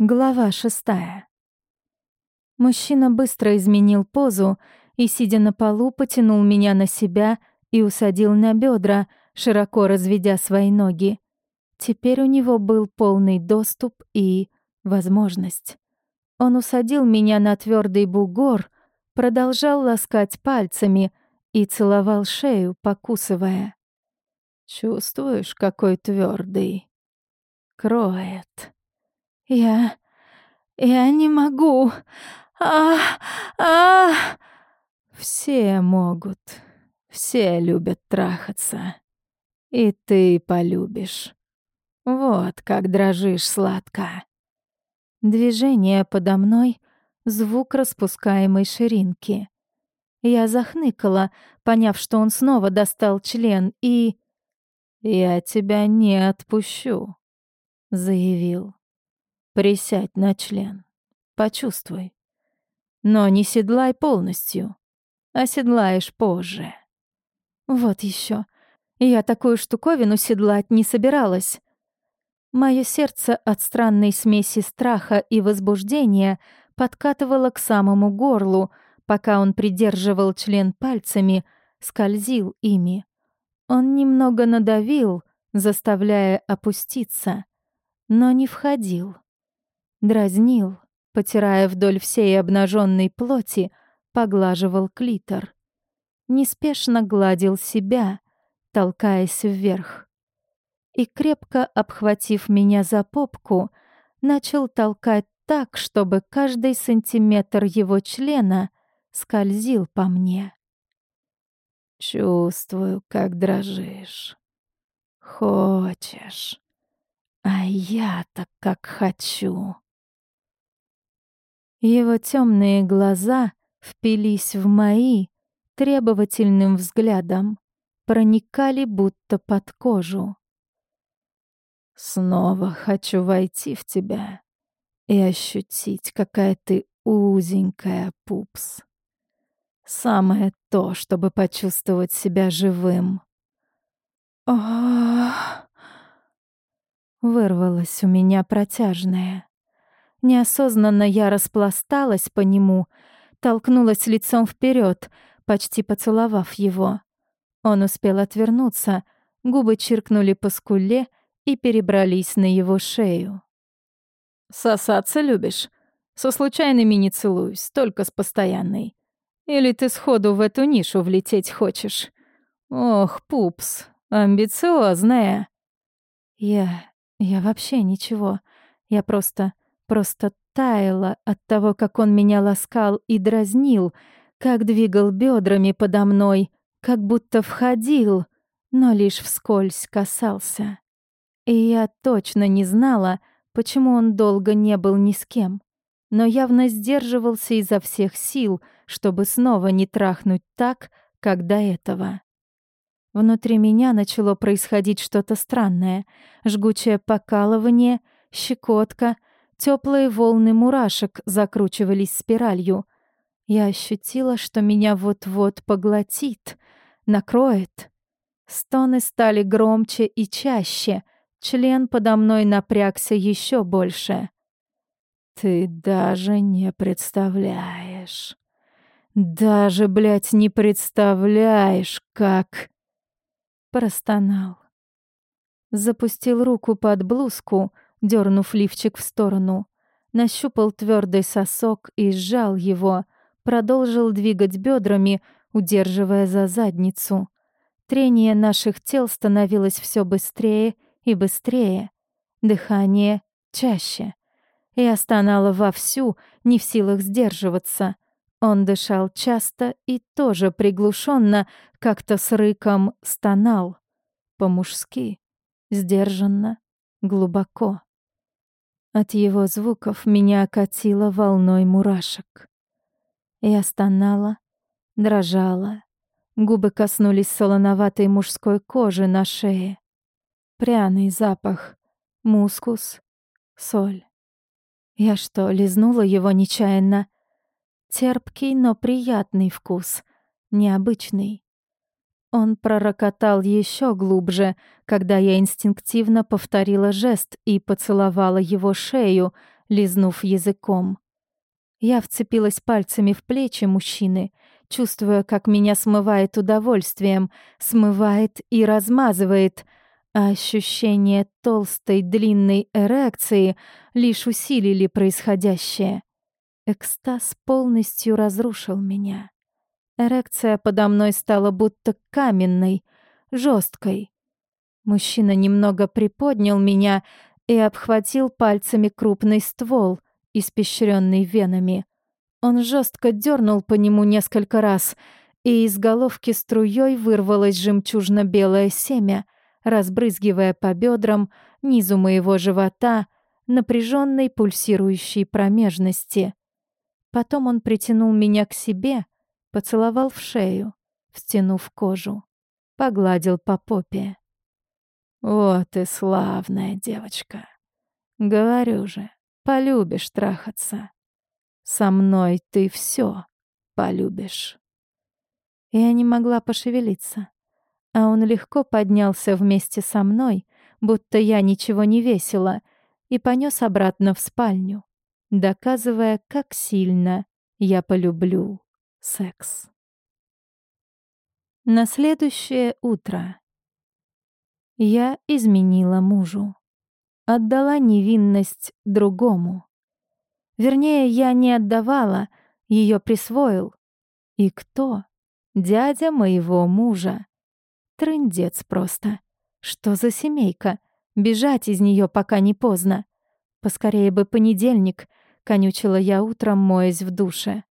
Глава шестая. Мужчина быстро изменил позу и, сидя на полу, потянул меня на себя и усадил на бедра, широко разведя свои ноги. Теперь у него был полный доступ и возможность. Он усадил меня на твердый бугор, продолжал ласкать пальцами и целовал шею, покусывая. «Чувствуешь, какой твердый? Кроет». Я... я не могу. А, а. Все могут. Все любят трахаться. И ты полюбишь. Вот как дрожишь сладко. Движение подо мной, звук распускаемой ширинки. Я захныкала, поняв, что он снова достал член, и... «Я тебя не отпущу», — заявил. Присядь на член. Почувствуй. Но не седлай полностью. Оседлаешь позже. Вот еще. Я такую штуковину седлать не собиралась. Мое сердце от странной смеси страха и возбуждения подкатывало к самому горлу, пока он придерживал член пальцами, скользил ими. Он немного надавил, заставляя опуститься, но не входил. Дразнил, потирая вдоль всей обнаженной плоти, поглаживал клитор. Неспешно гладил себя, толкаясь вверх. И, крепко обхватив меня за попку, начал толкать так, чтобы каждый сантиметр его члена скользил по мне. Чувствую, как дрожишь. Хочешь. А я-то как хочу. Его темные глаза впились в мои требовательным взглядом, проникали будто под кожу. Снова хочу войти в тебя и ощутить, какая ты узенькая, пупс. Самое то, чтобы почувствовать себя живым. Ох! Вырвалось у меня протяжное. Неосознанно я распласталась по нему, толкнулась лицом вперед, почти поцеловав его. Он успел отвернуться, губы чиркнули по скуле и перебрались на его шею. «Сосаться любишь? Со случайными не целуюсь, только с постоянной. Или ты сходу в эту нишу влететь хочешь? Ох, пупс, амбициозная!» «Я... я вообще ничего. Я просто просто таяла от того, как он меня ласкал и дразнил, как двигал бедрами подо мной, как будто входил, но лишь вскользь касался. И я точно не знала, почему он долго не был ни с кем, но явно сдерживался изо всех сил, чтобы снова не трахнуть так, как до этого. Внутри меня начало происходить что-то странное, жгучее покалывание, щекотка — Теплые волны мурашек закручивались спиралью. Я ощутила, что меня вот-вот поглотит, накроет. Стоны стали громче и чаще, член подо мной напрягся еще больше. Ты даже не представляешь. Даже, блядь, не представляешь, как... Простонал. Запустил руку под блузку — дернув лифчик в сторону. Нащупал твердый сосок и сжал его, продолжил двигать бедрами, удерживая за задницу. Трение наших тел становилось все быстрее и быстрее. Дыхание чаще. Я стонала вовсю, не в силах сдерживаться. Он дышал часто и тоже приглушенно, как-то с рыком стонал. По-мужски, сдержанно, глубоко. От его звуков меня окатило волной мурашек. Я стонала, дрожала. Губы коснулись солоноватой мужской кожи на шее. Пряный запах, мускус, соль. Я что, лизнула его нечаянно? Терпкий, но приятный вкус, необычный. Он пророкотал еще глубже, когда я инстинктивно повторила жест и поцеловала его шею, лизнув языком. Я вцепилась пальцами в плечи мужчины, чувствуя, как меня смывает удовольствием, смывает и размазывает, а ощущение толстой длинной эрекции лишь усилили происходящее. Экстаз полностью разрушил меня. Эрекция подо мной стала будто каменной, жесткой. Мужчина немного приподнял меня и обхватил пальцами крупный ствол, испещренный венами. Он жестко дернул по нему несколько раз, и из головки струей вырвалось жемчужно-белое семя, разбрызгивая по бедрам, низу моего живота, напряженной пульсирующей промежности. Потом он притянул меня к себе, поцеловал в шею, втянув кожу, погладил по попе. «Вот и славная девочка. Говорю же, полюбишь трахаться. Со мной ты все полюбишь». Я не могла пошевелиться, а он легко поднялся вместе со мной, будто я ничего не весила, и понес обратно в спальню, доказывая, как сильно я полюблю секс. На следующее утро я изменила мужу. Отдала невинность другому. Вернее, я не отдавала, ее присвоил. И кто? Дядя моего мужа. Трындец просто. Что за семейка? Бежать из нее пока не поздно. Поскорее бы понедельник, конючила я утром, моясь в душе.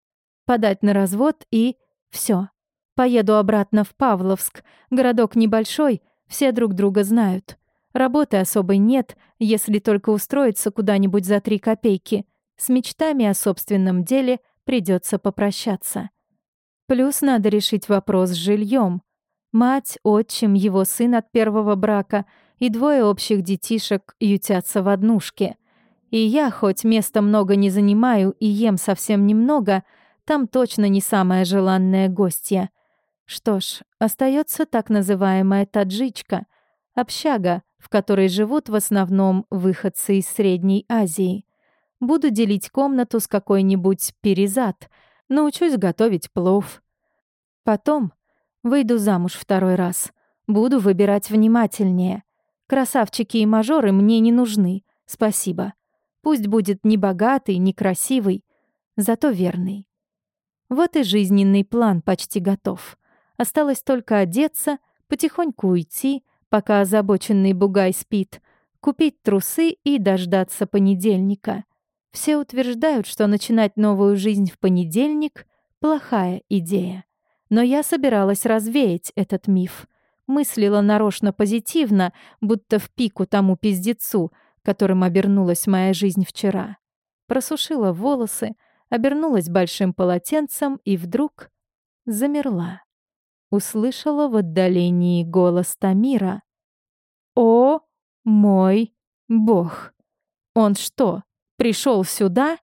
Подать на развод и... все. Поеду обратно в Павловск. Городок небольшой — все друг друга знают. Работы особой нет, если только устроиться куда-нибудь за три копейки. С мечтами о собственном деле придется попрощаться. Плюс надо решить вопрос с жильем. Мать, отчим, его сын от первого брака и двое общих детишек ютятся в однушке. И я, хоть места много не занимаю и ем совсем немного, там точно не самая желанная гостья. Что ж, остается так называемая таджичка, общага, в которой живут в основном выходцы из Средней Азии. Буду делить комнату с какой-нибудь перезад, научусь готовить плов. Потом выйду замуж второй раз. Буду выбирать внимательнее. Красавчики и мажоры мне не нужны, спасибо. Пусть будет не богатый, не красивый, зато верный. Вот и жизненный план почти готов. Осталось только одеться, потихоньку уйти, пока озабоченный бугай спит, купить трусы и дождаться понедельника. Все утверждают, что начинать новую жизнь в понедельник — плохая идея. Но я собиралась развеять этот миф. Мыслила нарочно позитивно, будто в пику тому пиздецу, которым обернулась моя жизнь вчера. Просушила волосы, обернулась большим полотенцем и вдруг замерла услышала в отдалении голос Тамира. «О мой бог! Он что, пришел сюда?»